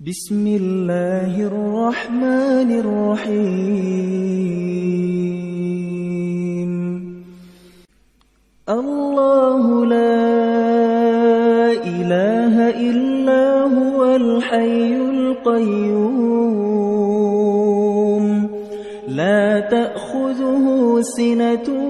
بسم الله الرحمن الرحيم الله لا إله إلا هو الحي القيوم لا تأخذه سنة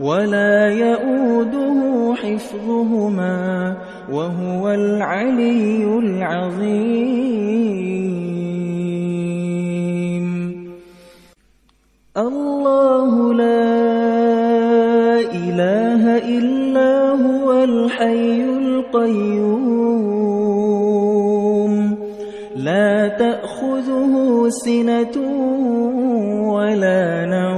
ولا يؤوده حفظهما وهو العلي العظيم. الله لا إله إلا هو الحي القيوم. لا تأخذه سنة ولا نوم.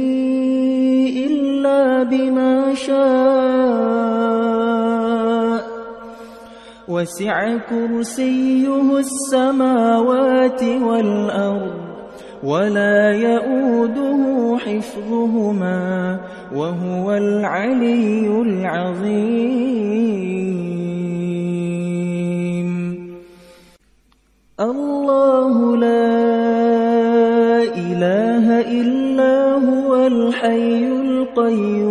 بما شاء. وسع كرسيه السماوات والأرض ولا يؤوده حفظهما وهو العلي العظيم. الله لا إله إلا هو الحي القيوم.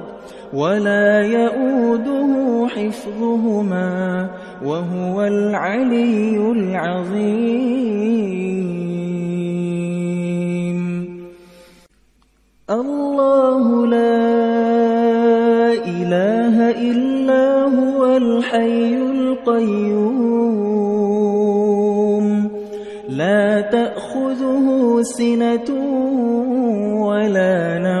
ولا يؤوده حفظهما وهو العلي العظيم الله لا إله إلا هو الحي القيوم لا تأخذه سنة ولا نوم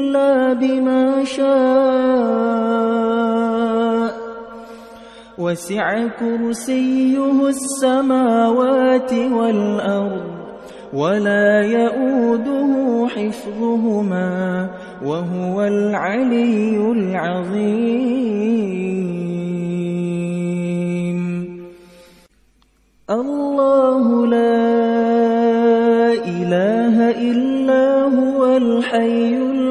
بما شاء. وسع كرسيه السماوات والأرض ولا يؤوده حفظهما وهو العلي العظيم. الله لا إله إلا هو الحي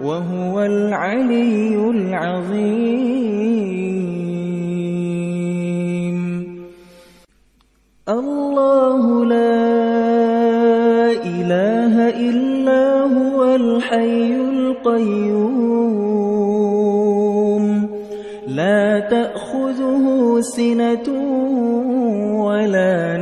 وهو العلي العظيم. الله لا إله إلا هو الحي القيوم. لا تأخذه سنة ولا نوم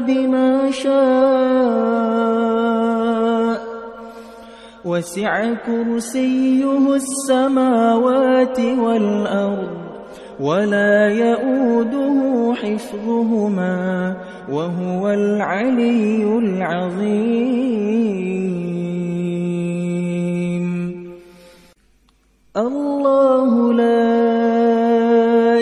بما شاء. وسع كرسيه السماوات والأرض ولا يؤوده حفظهما وهو العلي العظيم. الله لا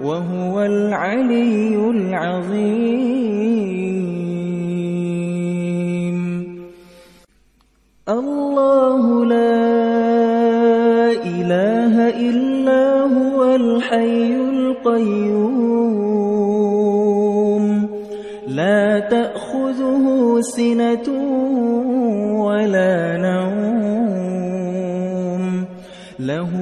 وهو العلي العظيم. الله لا إله إلا هو الحي القيوم. لا تأخذه سنة ولا نوم. له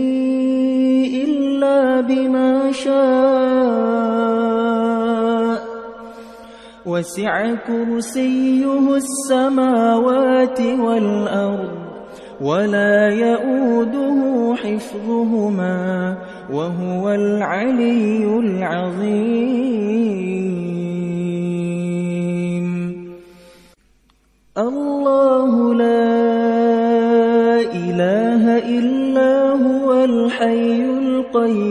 بما شاء وسع كرسيه السماوات والأرض ولا يؤوده حفظهما وهو العلي العظيم. الله لا إله إلا هو الحي القيوم.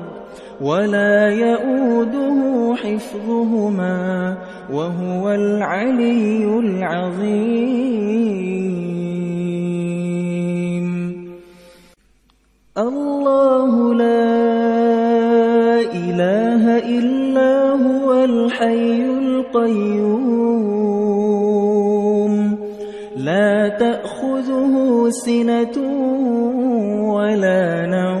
ولا يؤوده حفظهما وهو العلي العظيم. الله لا إله إلا هو الحي القيوم. لا تأخذه سنة ولا نوم.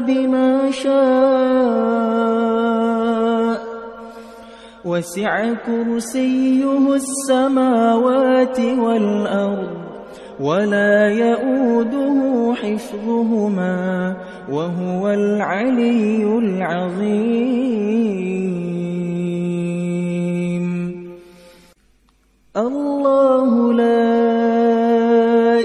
بما شاء. وسع كرسيه السماوات والأرض ولا يؤوده حفظهما وهو العلي العظيم. الله لا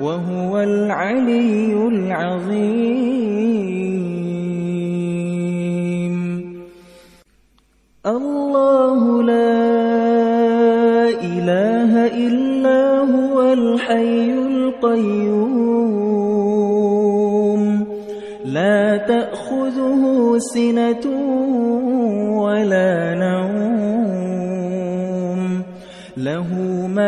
وهو العلي العظيم. الله لا إله إلا هو الحي القيوم. لا تأخذه سنة ولا نوم. له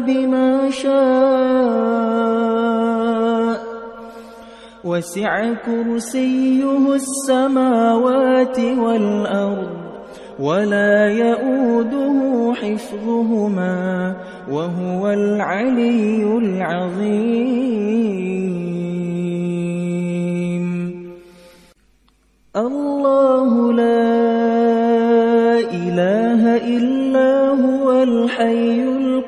بما شاء وسع كرسيه السماوات والأرض ولا يؤوده حفظهما وهو العلي العظيم. الله لا إله إلا هو الحي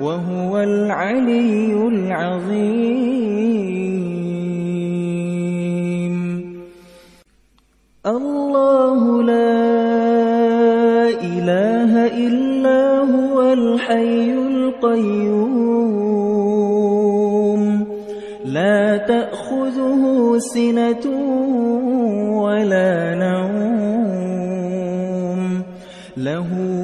وهو العلي العظيم. الله لا إله إلا هو الحي القيوم. لا تأخذه سنة ولا نوم. له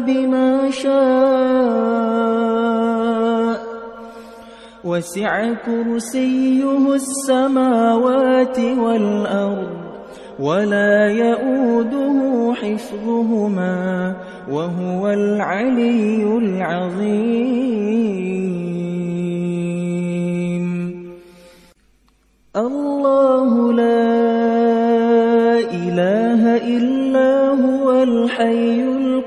بما شاء وسع كرسيه السماوات والأرض ولا يؤوده حفظهما وهو العلي العظيم. الله لا إله إلا هو الحي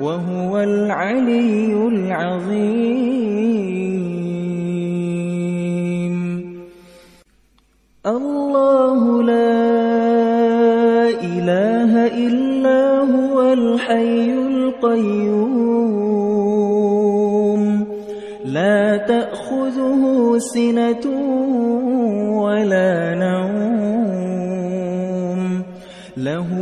وهو العلي العظيم. الله لا إله إلا هو الحي القيوم. لا تأخذه سنة ولا نوم. له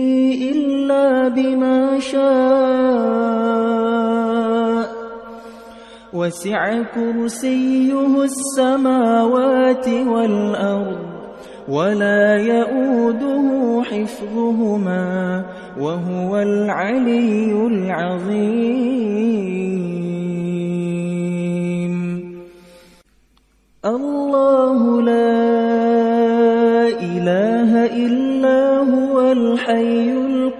بما شاء وسع كرسيه السماوات والأرض ولا يؤوده حفظهما وهو العلي العظيم. الله لا إله إلا هو الحي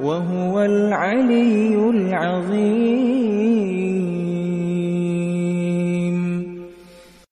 وهو العلي العظيم.